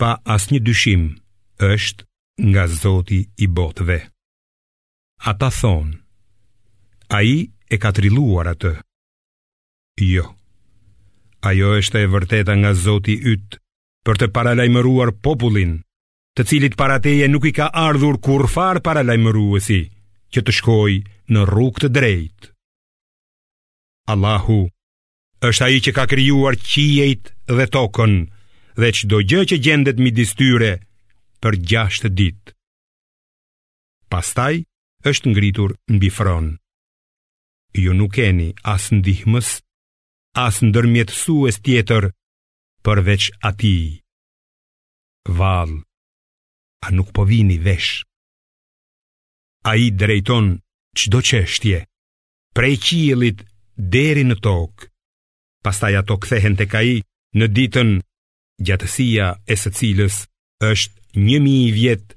pa asnjë dyshim është nga Zoti i botëve. Ata thonë, ai e ka trilluar atë? Jo, ajo është e vërteta nga Zoti yt për të paralajmëruar popullin, të cilit para teje nuk i ka ardhur kurrfarë paralajmëruesi që të shkojë në rrugë të drejtë. Allahu është ai që ka krijuar qiejt dhe tokën dhe çdo gjë që gjendet midis tyre për 6 ditë. Pastaj është ngritur mbi fron. Ju nuk keni as ndihmës, as ndërmjetësues tjetër përveç atij. Vallë, a nuk po vini veshin? Ai drejton çdo çështje, prej qiellit deri në tokë. Pastaj ato kthehen tek ai në ditën gjatësia e së cilës është një mijë vjet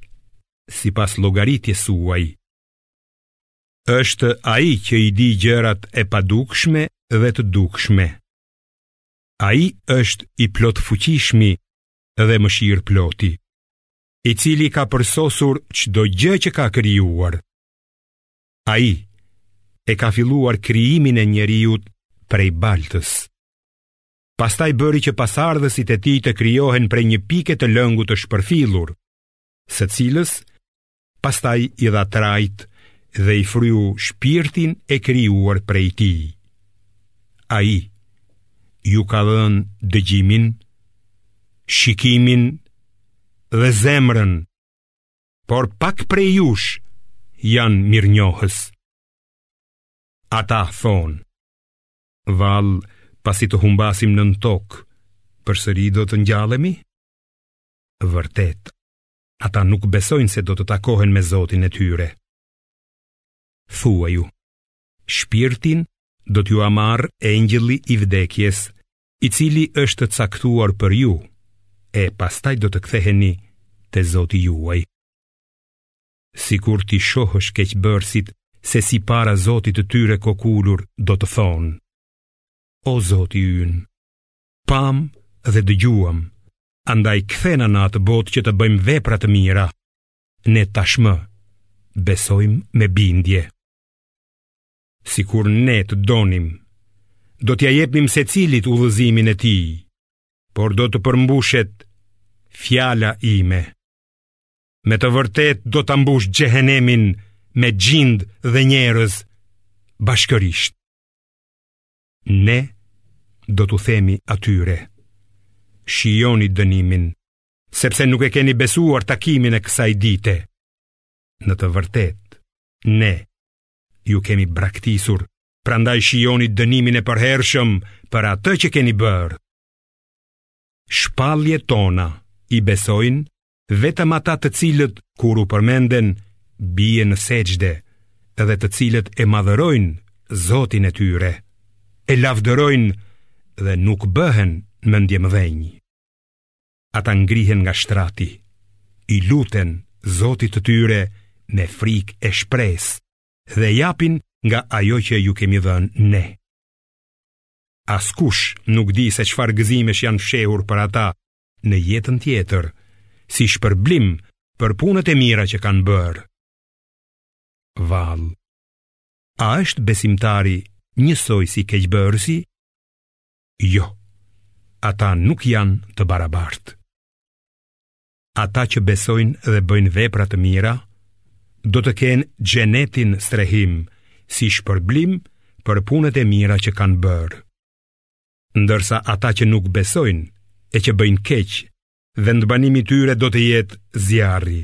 sipas llogaritjes suaj. Është ai që i di gjërat e padukshme dhe të dukshme. Ai është i plotfuqishmi dhe mëshirëploti, i cili ka përsosur çdo gjë që ka krijuar. Ai e ka filluar krijimin e njeriut prej baltës. Pastaj bëri që pasardhësit e tij të krijohen prej një pike të lëngut të shpërfillur, së cilës pastaj i dha trajtë dhe i fryu shpirtin e krijuar prej tij. Ai ju ka dhënë dëgjimin, shikimin dhe zemrën por pak prej jush janë mirënjohës. Ata thonë, vallë pasi të humbasim nën tokë, përsëri do të ngjallemi? Vërtet, ata nuk besojnë se do të takohen me Zotin e tyre. Thuaju, shpirtin do t'jua marrë engjëlli i vdekjes i cili është caktuar për ju, e pastaj do të ktheheni te Zoti juaj. Sikur t'i shohësh keqbërësit se si para Zotit të tyre kokulur do të thonë, O Zoti ynë, pamë dhe dëgjuam, andaj kthena në atë botë që të bëjmë vepra të mira, ne tashmë besojmë me bindje. Sikur ne të donim, do t'ia jepnim secilit udhëzimin e tij, por do të përmbushet fjala ime. Me të vërtetë do ta mbush xhehenemin me xhind dhe njerëz bashkërisht. Ne do t'u themi atyre, shijoni dënimin, sepse nuk e keni besuar takimin e kësaj dite. Në të vërtetë, ne, ju kemi braktisur, prandaj shijoni dënimin e përhershëm për atë që keni bërë. Shpalljet tona i besojnë vetëm ata të cilët kur u përmenden bien në sexhde dhe të cilët e madhërojnë Zotin e tyre, e lavdërojnë dhe nuk bëhen mendjemëdhenj. ata ngrihen nga shtrati, i luten Zotit të tyre me frikë e shpresë dhe japin nga ajo që u kemi dhënë ne. Askush nuk di se çfarë gëzimesh janë fshehur për ata në jetën tjetër, si shpërblim për punët e mira që kanë bërë. Vallë, a është besimtari njësoj si keqbërësi? Jo, ata nuk janë të barabartë. Ata që besojnë dhe bëjnë vepra të mira, do të kenë xhenetin strehim si shpërblim për punët e mira që kanë bërë. Ndërsa ata që nuk besojnë e që bëjnë keq, vendbanimi i tyre do të jetë zjarri.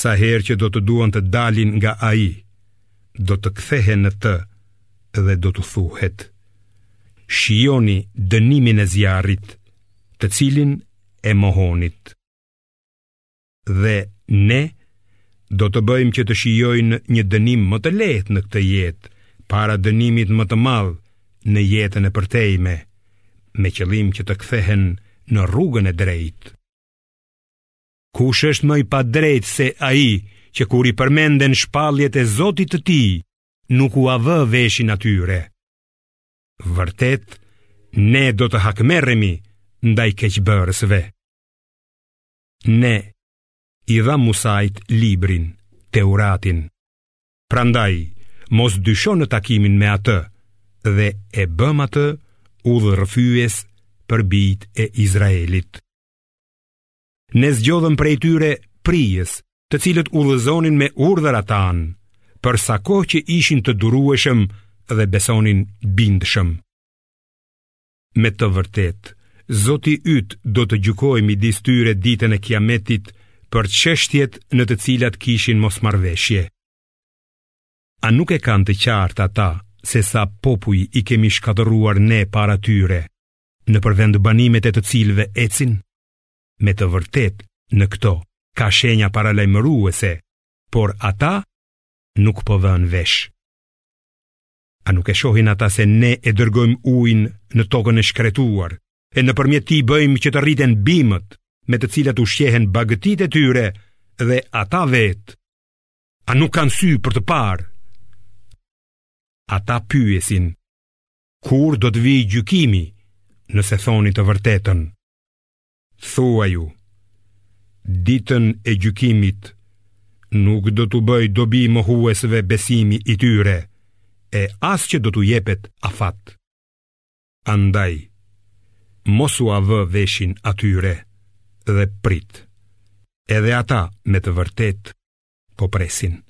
sa herë që do të duan të dalin nga ai, do të kthehen në të dhe do t'u thuhet: Shijoni dënimin e zjarrit, të cilin e mohonit. Dhe ne do të bëjmë që të shijojnë një dënim më të lehtë në këtë jetë, para dënimit më të madh në jetën e përtejme, me qëllim që të kthehen në rrugën e drejtë. Kush është më i padrejtë se ai që kur i përmenden shpalljet e Zotit të tij, nuk ua vë veshin atyre. Vërtet, ne do të hakmerremi ndaj keqbërësve. Ne i dhamë Musait librin, Teuratin. Prandaj, mos dysho në takimin me atë dhe e bëmë atë udhërrëfyes për bijtë e Izraelit. Ne zgjodhëm prej tyre prijës, të cilët udhëzonin me urdhrat tanë, për sa kohë që ishin të durueshëm dhe besonin bindshëm. Me të vërtetë, Zoti yt do të gjykojë midis tyre ditën e Kiametit për çështjet në të cilat kishin mosmarrëveshje. A nuk e kanë të qartë ata se sa popuj i kemi shkatërruar ne para tyre, nëpër vendbanimet e të cilëve ecin? Me të vërtetë në këto ka shenja paralajmëruese, por ata nuk po vënë vesh. A nuk e shohin ata se ne e dërgojmë ujin në tokën e shkretuar, e nëpërmjet tij bëjmë që të rriten bimët, me të cilat ushqehen bagëtitë e tyre dhe ata vetë, a nuk kanë sy për të parë? Ata pyesin, kur do të vijë gjykimi, nëse thoni të vërtetën? Thuaju, ditën e gjykimit nuk do t'u bëjë dobi mohuesve besimi i tyre, e as që do t'u jepet afat. Andaj, mos ua vër veshin atyre dhe prit, edhe ata me të vërtetë po presin.